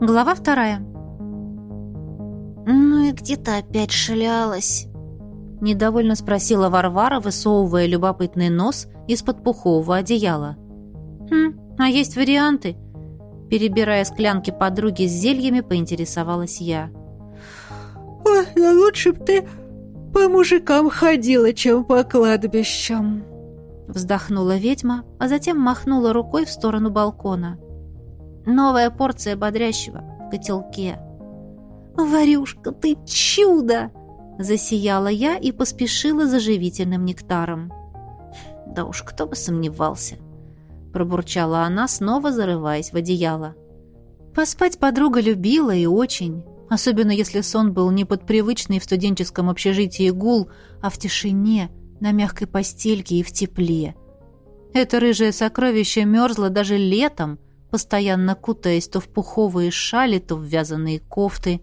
Глава вторая. «Ну и где то опять шлялась?» Недовольно спросила Варвара, высовывая любопытный нос из-под пухового одеяла. «Хм, а есть варианты?» Перебирая склянки подруги с зельями, поинтересовалась я. «Ой, да лучше б ты по мужикам ходила, чем по кладбищам!» Вздохнула ведьма, а затем махнула рукой в сторону балкона. Новая порция бодрящего в котелке. «Варюшка, ты чудо!» Засияла я и поспешила за живительным нектаром. «Да уж, кто бы сомневался!» Пробурчала она, снова зарываясь в одеяло. Поспать подруга любила и очень, особенно если сон был не под привычный в студенческом общежитии гул, а в тишине, на мягкой постельке и в тепле. Это рыжее сокровище мерзло даже летом, постоянно кутаясь то в пуховые шали, то в вязаные кофты.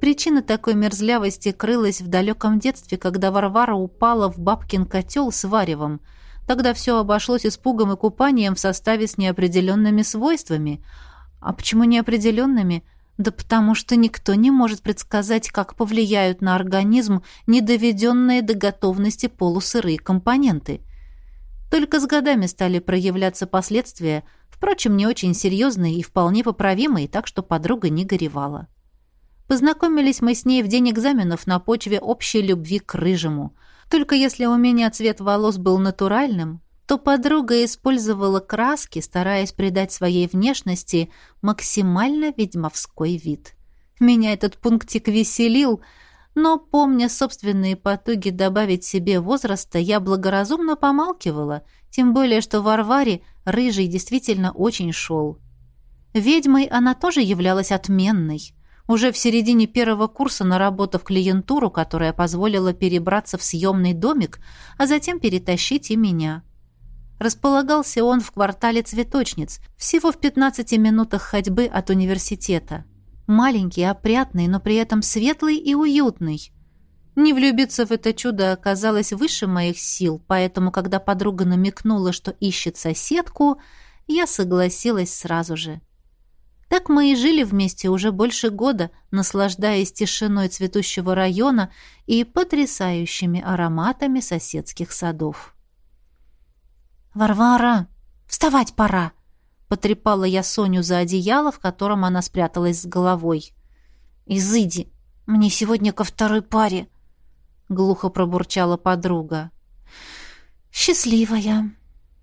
Причина такой мерзлявости крылась в далеком детстве, когда Варвара упала в бабкин котел с варевом. Тогда все обошлось испугом и купанием в составе с неопределенными свойствами. А почему неопределенными? Да потому что никто не может предсказать, как повлияют на организм недоведенные до готовности полусырые компоненты. Только с годами стали проявляться последствия, впрочем, не очень серьезные и вполне поправимые, так что подруга не горевала. Познакомились мы с ней в день экзаменов на почве общей любви к рыжему. Только если у меня цвет волос был натуральным, то подруга использовала краски, стараясь придать своей внешности максимально ведьмовской вид. Меня этот пунктик веселил, но, помня собственные потуги добавить себе возраста, я благоразумно помалкивала, тем более, что Варваре рыжий действительно очень шел. Ведьмой она тоже являлась отменной. Уже в середине первого курса наработав клиентуру, которая позволила перебраться в съемный домик, а затем перетащить и меня – Располагался он в квартале цветочниц, всего в 15 минутах ходьбы от университета. Маленький, опрятный, но при этом светлый и уютный. Не влюбиться в это чудо оказалось выше моих сил, поэтому, когда подруга намекнула, что ищет соседку, я согласилась сразу же. Так мы и жили вместе уже больше года, наслаждаясь тишиной цветущего района и потрясающими ароматами соседских садов. «Варвара, вставать пора!» Потрепала я Соню за одеяло, в котором она спряталась с головой. «Изыди, мне сегодня ко второй паре!» Глухо пробурчала подруга. «Счастливая!»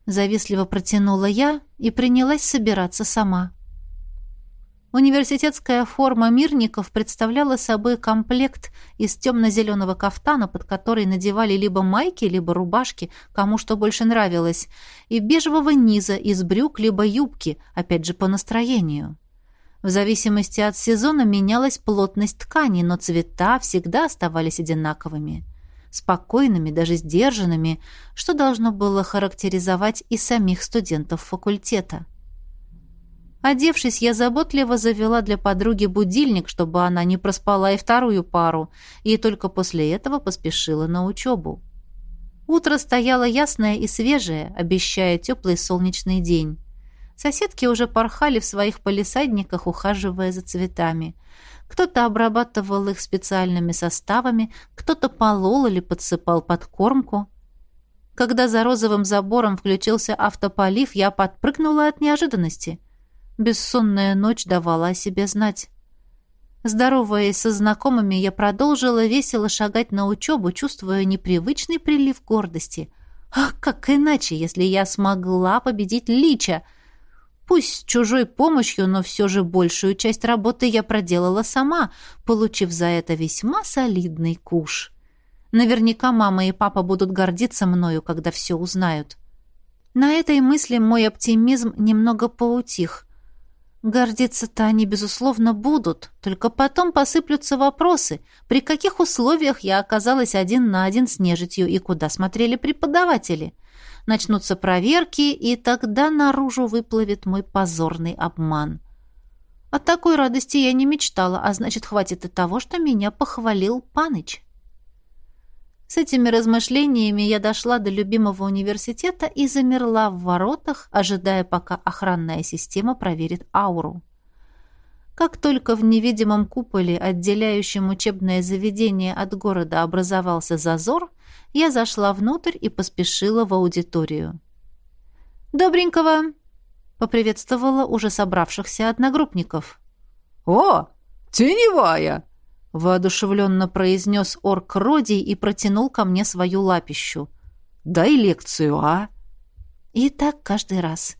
Завистливо протянула я и принялась собираться сама. Университетская форма мирников представляла собой комплект из темно-зеленого кафтана, под который надевали либо майки, либо рубашки, кому что больше нравилось, и бежевого низа из брюк, либо юбки, опять же по настроению. В зависимости от сезона менялась плотность ткани, но цвета всегда оставались одинаковыми. Спокойными, даже сдержанными, что должно было характеризовать и самих студентов факультета. Одевшись, я заботливо завела для подруги будильник, чтобы она не проспала и вторую пару, и только после этого поспешила на учебу. Утро стояло ясное и свежее, обещая теплый солнечный день. Соседки уже порхали в своих полисадниках, ухаживая за цветами. Кто-то обрабатывал их специальными составами, кто-то полол или подсыпал подкормку. Когда за розовым забором включился автополив, я подпрыгнула от неожиданности – Бессонная ночь давала о себе знать. Здороваясь со знакомыми, я продолжила весело шагать на учебу, чувствуя непривычный прилив гордости. Ах, как иначе, если я смогла победить Лича? Пусть с чужой помощью, но все же большую часть работы я проделала сама, получив за это весьма солидный куш. Наверняка мама и папа будут гордиться мною, когда все узнают. На этой мысли мой оптимизм немного поутих — Гордиться-то они, безусловно, будут, только потом посыплются вопросы, при каких условиях я оказалась один на один с нежитью и куда смотрели преподаватели. Начнутся проверки, и тогда наружу выплывет мой позорный обман. О такой радости я не мечтала, а значит, хватит и того, что меня похвалил Паныч. С этими размышлениями я дошла до любимого университета и замерла в воротах, ожидая, пока охранная система проверит ауру. Как только в невидимом куполе, отделяющем учебное заведение от города, образовался зазор, я зашла внутрь и поспешила в аудиторию. «Добренького!» — поприветствовала уже собравшихся одногруппников. «О, теневая!» — воодушевленно произнес орк Родий и протянул ко мне свою лапищу. «Дай лекцию, а?» И так каждый раз.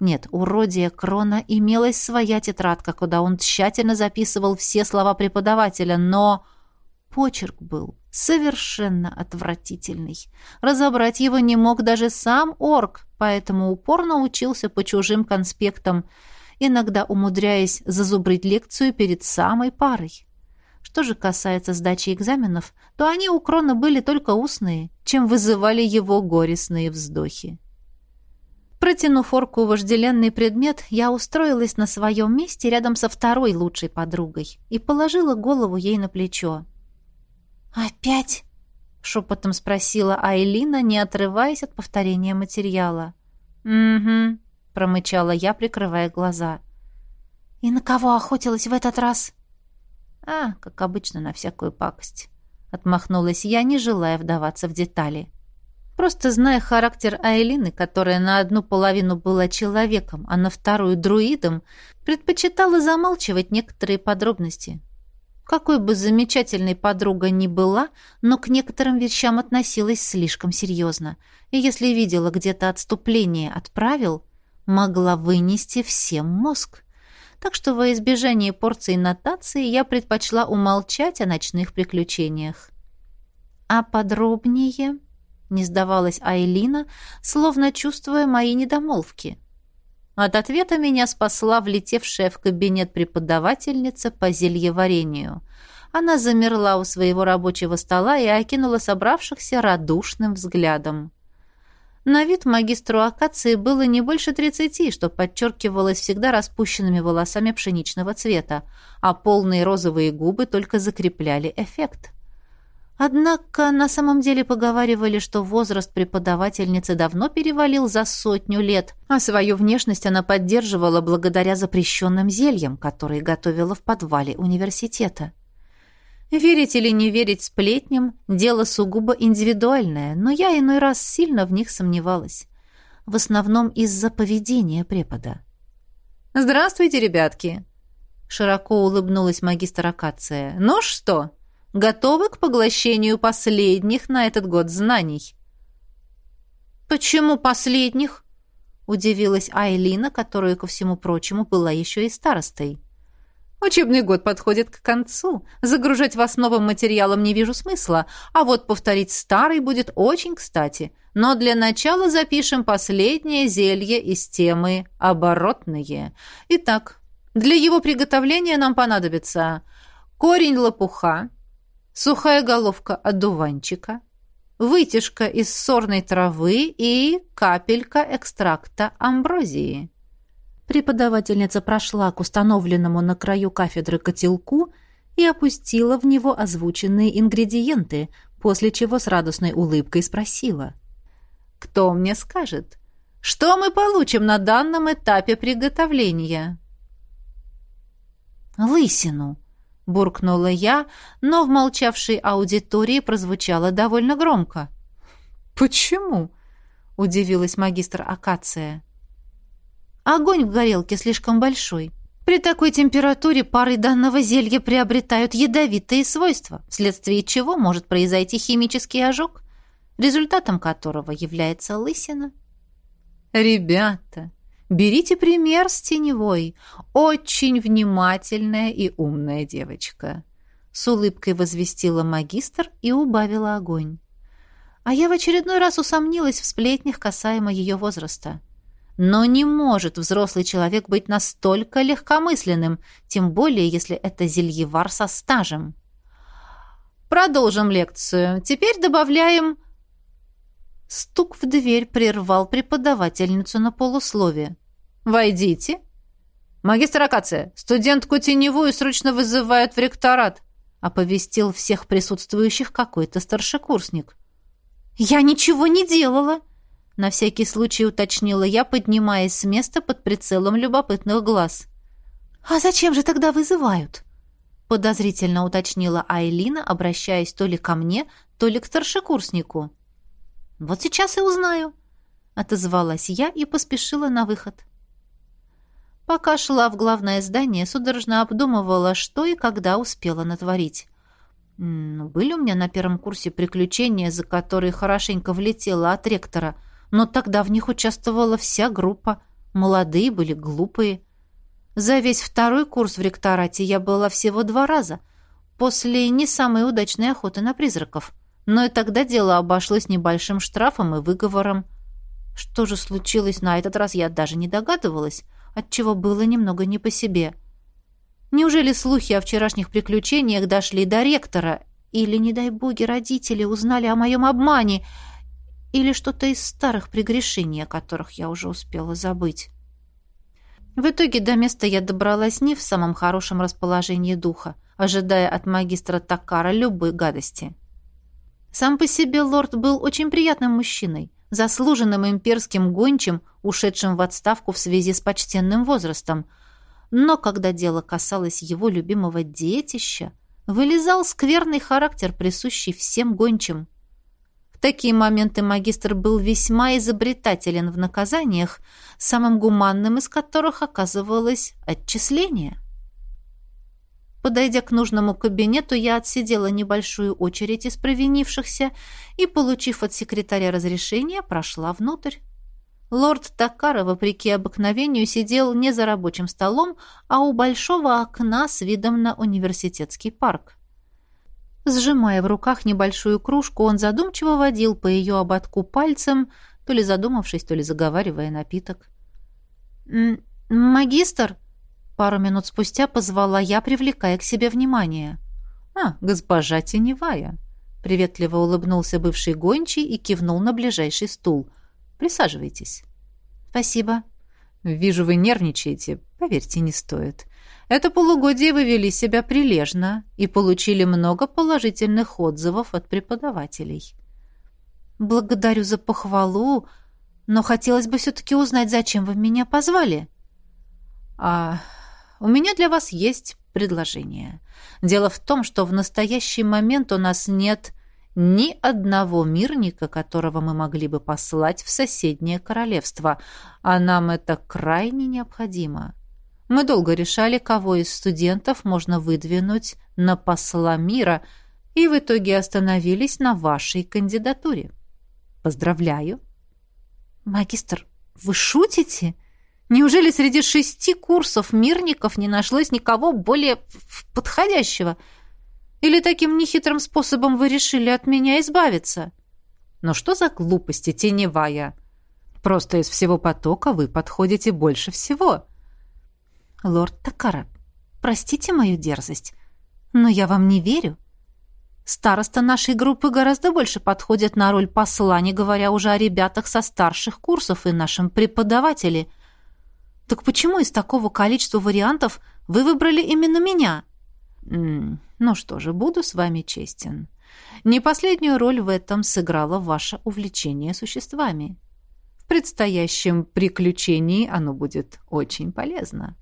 Нет, у Родия Крона имелась своя тетрадка, куда он тщательно записывал все слова преподавателя, но почерк был совершенно отвратительный. Разобрать его не мог даже сам орк, поэтому упорно учился по чужим конспектам, иногда умудряясь зазубрить лекцию перед самой парой. Что же касается сдачи экзаменов, то они у Крона были только устные, чем вызывали его горестные вздохи. Протянув орку вожделенный предмет, я устроилась на своем месте рядом со второй лучшей подругой и положила голову ей на плечо. «Опять?» — шепотом спросила Айлина, не отрываясь от повторения материала. «Угу», — промычала я, прикрывая глаза. «И на кого охотилась в этот раз?» «А, как обычно, на всякую пакость», — отмахнулась я, не желая вдаваться в детали. Просто зная характер Айлины, которая на одну половину была человеком, а на вторую — друидом, предпочитала замалчивать некоторые подробности. Какой бы замечательной подруга ни была, но к некоторым вещам относилась слишком серьезно, и если видела где-то отступление от правил, могла вынести всем мозг так что во избежание порции нотации я предпочла умолчать о ночных приключениях. «А подробнее?» — не сдавалась Айлина, словно чувствуя мои недомолвки. От ответа меня спасла влетевшая в кабинет преподавательница по зельеварению. Она замерла у своего рабочего стола и окинула собравшихся радушным взглядом. На вид магистру акации было не больше тридцати, что подчеркивалось всегда распущенными волосами пшеничного цвета, а полные розовые губы только закрепляли эффект. Однако на самом деле поговаривали, что возраст преподавательницы давно перевалил за сотню лет, а свою внешность она поддерживала благодаря запрещенным зельям, которые готовила в подвале университета. Верить или не верить сплетням – дело сугубо индивидуальное, но я иной раз сильно в них сомневалась. В основном из-за поведения препода. «Здравствуйте, ребятки!» Широко улыбнулась магистр Акация. «Ну что, готовы к поглощению последних на этот год знаний?» «Почему последних?» Удивилась Айлина, которая, ко всему прочему, была еще и старостой. Учебный год подходит к концу. Загружать вас новым материалом не вижу смысла, а вот повторить старый будет очень кстати. Но для начала запишем последнее зелье из темы «Оборотные». Итак, для его приготовления нам понадобится корень лопуха, сухая головка одуванчика, вытяжка из сорной травы и капелька экстракта амброзии. Преподавательница прошла к установленному на краю кафедры котелку и опустила в него озвученные ингредиенты, после чего с радостной улыбкой спросила. «Кто мне скажет, что мы получим на данном этапе приготовления?» «Лысину», — буркнула я, но в молчавшей аудитории прозвучало довольно громко. «Почему?» — удивилась магистр Акация. Огонь в горелке слишком большой. При такой температуре пары данного зелья приобретают ядовитые свойства, вследствие чего может произойти химический ожог, результатом которого является лысина. «Ребята, берите пример с теневой. Очень внимательная и умная девочка», — с улыбкой возвестила магистр и убавила огонь. А я в очередной раз усомнилась в сплетнях касаемо ее возраста. Но не может взрослый человек быть настолько легкомысленным, тем более, если это зельевар со стажем. Продолжим лекцию. Теперь добавляем... Стук в дверь прервал преподавательницу на полуслове. «Войдите». «Магистр Акация, студентку теневую срочно вызывают в ректорат», оповестил всех присутствующих какой-то старшекурсник. «Я ничего не делала», на всякий случай уточнила я, поднимаясь с места под прицелом любопытных глаз. «А зачем же тогда вызывают?» подозрительно уточнила Айлина, обращаясь то ли ко мне, то ли к старшекурснику. «Вот сейчас и узнаю», — отозвалась я и поспешила на выход. Пока шла в главное здание, судорожно обдумывала, что и когда успела натворить. Были у меня на первом курсе приключения, за которые хорошенько влетела от ректора, но тогда в них участвовала вся группа. Молодые были, глупые. За весь второй курс в ректорате я была всего два раза, после не самой удачной охоты на призраков. Но и тогда дело обошлось небольшим штрафом и выговором. Что же случилось на этот раз, я даже не догадывалась, отчего было немного не по себе. Неужели слухи о вчерашних приключениях дошли до ректора? Или, не дай боги, родители узнали о моем обмане? Или что-то из старых прегрешений, о которых я уже успела забыть? В итоге до места я добралась не в самом хорошем расположении духа, ожидая от магистра Такара любой гадости. Сам по себе лорд был очень приятным мужчиной, заслуженным имперским гончим, ушедшим в отставку в связи с почтенным возрастом. Но когда дело касалось его любимого детища, вылезал скверный характер, присущий всем гончим такие моменты магистр был весьма изобретателен в наказаниях, самым гуманным из которых оказывалось отчисление. Подойдя к нужному кабинету, я отсидела небольшую очередь из провинившихся и, получив от секретаря разрешение, прошла внутрь. Лорд Такара, вопреки обыкновению, сидел не за рабочим столом, а у большого окна с видом на университетский парк. Сжимая в руках небольшую кружку, он задумчиво водил по ее ободку пальцем, то ли задумавшись, то ли заговаривая напиток. «Магистр!» Пару минут спустя позвала я, привлекая к себе внимание. «А, госпожа Теневая!» Приветливо улыбнулся бывший гончий и кивнул на ближайший стул. «Присаживайтесь». «Спасибо». «Вижу, вы нервничаете. Поверьте, не стоит. Это полугодие вы вели себя прилежно и получили много положительных отзывов от преподавателей. Благодарю за похвалу, но хотелось бы все-таки узнать, зачем вы меня позвали. А у меня для вас есть предложение. Дело в том, что в настоящий момент у нас нет ни одного мирника, которого мы могли бы послать в соседнее королевство, а нам это крайне необходимо. Мы долго решали, кого из студентов можно выдвинуть на посла мира, и в итоге остановились на вашей кандидатуре. Поздравляю. Магистр, вы шутите? Неужели среди шести курсов мирников не нашлось никого более подходящего? Или таким нехитрым способом вы решили от меня избавиться? Но что за глупости, теневая? Просто из всего потока вы подходите больше всего. «Лорд Такара, простите мою дерзость, но я вам не верю. Староста нашей группы гораздо больше подходит на роль посла, не говоря уже о ребятах со старших курсов и нашем преподавателе. Так почему из такого количества вариантов вы выбрали именно меня?» «Ну что же, буду с вами честен. Не последнюю роль в этом сыграло ваше увлечение существами. В предстоящем приключении оно будет очень полезно».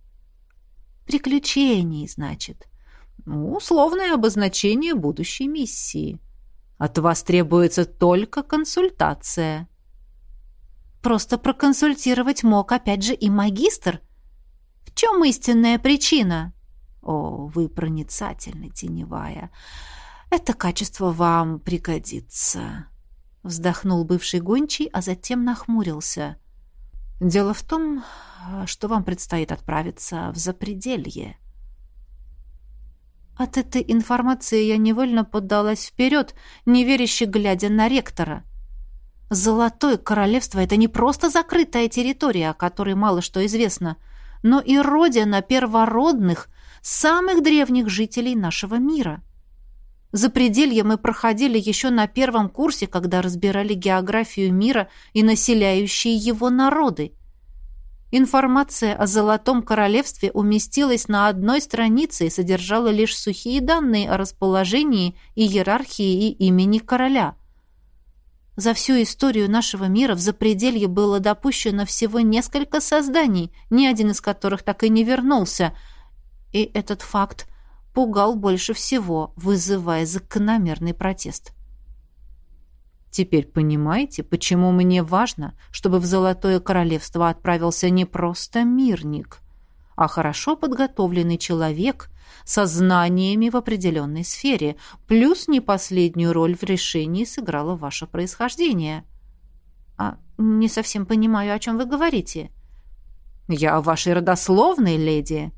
Приключений, значит. Ну, условное обозначение будущей миссии. От вас требуется только консультация. Просто проконсультировать мог опять же и магистр. В чем истинная причина? О, вы проницательны, теневая. Это качество вам пригодится. Вздохнул бывший гончий, а затем нахмурился. Дело в том, что вам предстоит отправиться в запределье. От этой информации я невольно поддалась вперед, неверяще глядя на ректора. Золотое королевство — это не просто закрытая территория, о которой мало что известно, но и родина первородных, самых древних жителей нашего мира. Запределье мы проходили еще на первом курсе, когда разбирали географию мира и населяющие его народы. Информация о Золотом Королевстве уместилась на одной странице и содержала лишь сухие данные о расположении и иерархии и имени короля. За всю историю нашего мира в запределье было допущено всего несколько созданий, ни один из которых так и не вернулся, И этот факт пугал больше всего, вызывая закономерный протест. Теперь понимаете, почему мне важно, чтобы в Золотое Королевство отправился не просто мирник, а хорошо подготовленный человек со знаниями в определенной сфере, плюс не последнюю роль в решении сыграло ваше происхождение. А не совсем понимаю, о чем вы говорите. Я о вашей родословной, леди.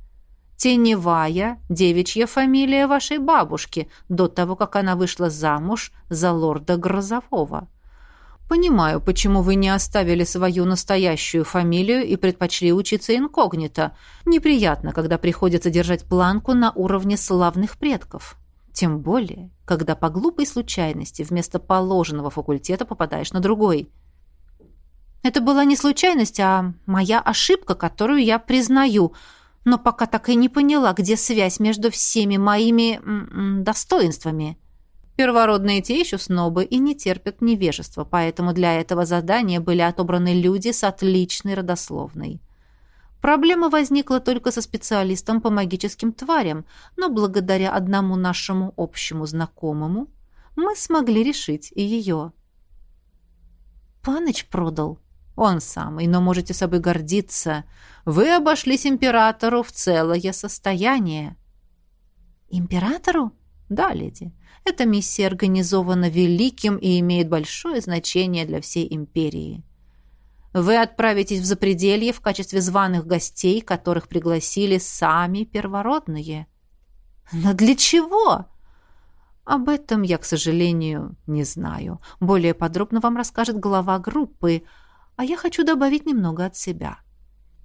Теневая, девичья фамилия вашей бабушки, до того, как она вышла замуж за лорда Грозового. Понимаю, почему вы не оставили свою настоящую фамилию и предпочли учиться инкогнито. Неприятно, когда приходится держать планку на уровне славных предков. Тем более, когда по глупой случайности вместо положенного факультета попадаешь на другой. Это была не случайность, а моя ошибка, которую я признаю – но пока так и не поняла, где связь между всеми моими м -м, достоинствами. Первородные те еще снобы и не терпят невежества, поэтому для этого задания были отобраны люди с отличной родословной. Проблема возникла только со специалистом по магическим тварям, но благодаря одному нашему общему знакомому мы смогли решить и ее. «Паныч продал», он самый, но можете собой гордиться. Вы обошлись императору в целое состояние. Императору? Да, леди. Эта миссия организована великим и имеет большое значение для всей империи. Вы отправитесь в запределье в качестве званых гостей, которых пригласили сами первородные. Но для чего? Об этом я, к сожалению, не знаю. Более подробно вам расскажет глава группы – а я хочу добавить немного от себя.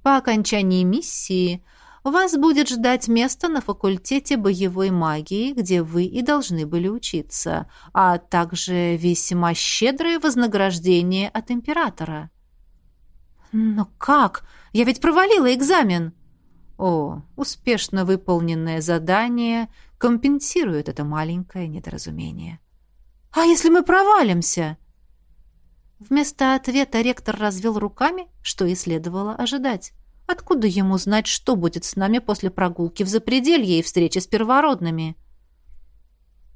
По окончании миссии вас будет ждать место на факультете боевой магии, где вы и должны были учиться, а также весьма щедрое вознаграждение от императора. Но как? Я ведь провалила экзамен. О, успешно выполненное задание компенсирует это маленькое недоразумение. А если мы провалимся? Вместо ответа ректор развел руками, что и следовало ожидать. Откуда ему знать, что будет с нами после прогулки в запределье и встречи с первородными?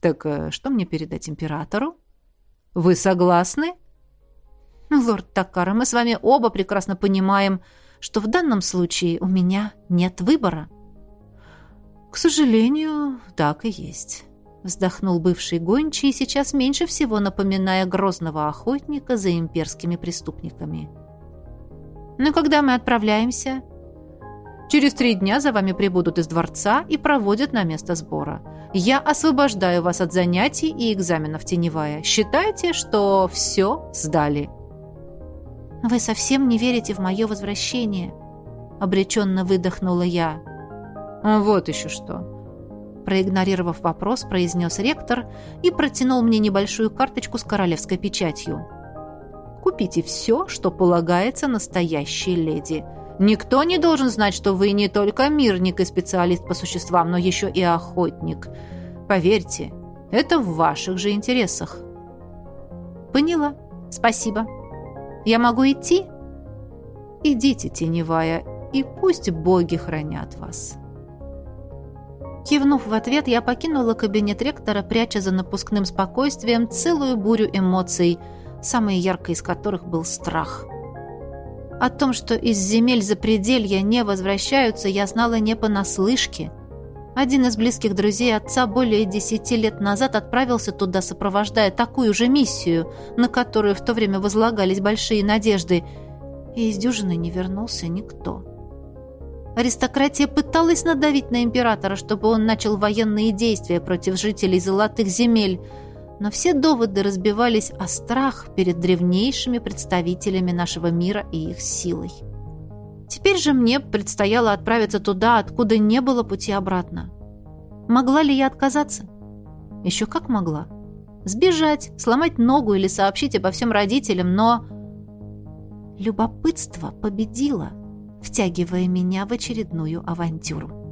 Так э, что мне передать императору? Вы согласны? Лорд Такара, мы с вами оба прекрасно понимаем, что в данном случае у меня нет выбора. К сожалению, так и есть. Вздохнул бывший гончий, сейчас меньше всего напоминая грозного охотника за имперскими преступниками. «Ну, когда мы отправляемся?» «Через три дня за вами прибудут из дворца и проводят на место сбора. Я освобождаю вас от занятий и экзаменов теневая. Считайте, что все сдали». «Вы совсем не верите в мое возвращение?» Обреченно выдохнула я. «Вот еще что. Проигнорировав вопрос, произнес ректор и протянул мне небольшую карточку с королевской печатью. «Купите все, что полагается настоящей леди. Никто не должен знать, что вы не только мирник и специалист по существам, но еще и охотник. Поверьте, это в ваших же интересах». «Поняла. Спасибо. Я могу идти?» «Идите, теневая, и пусть боги хранят вас». Кивнув в ответ, я покинула кабинет ректора, пряча за напускным спокойствием целую бурю эмоций, самой яркой из которых был страх. О том, что из земель запределья не возвращаются, я знала не понаслышке. Один из близких друзей отца более десяти лет назад отправился туда, сопровождая такую же миссию, на которую в то время возлагались большие надежды, и из дюжины не вернулся никто. Аристократия пыталась надавить на императора, чтобы он начал военные действия против жителей золотых земель, но все доводы разбивались о страх перед древнейшими представителями нашего мира и их силой. Теперь же мне предстояло отправиться туда, откуда не было пути обратно. Могла ли я отказаться? Еще как могла. Сбежать, сломать ногу или сообщить обо всем родителям, но... Любопытство победило — втягивая меня в очередную авантюру.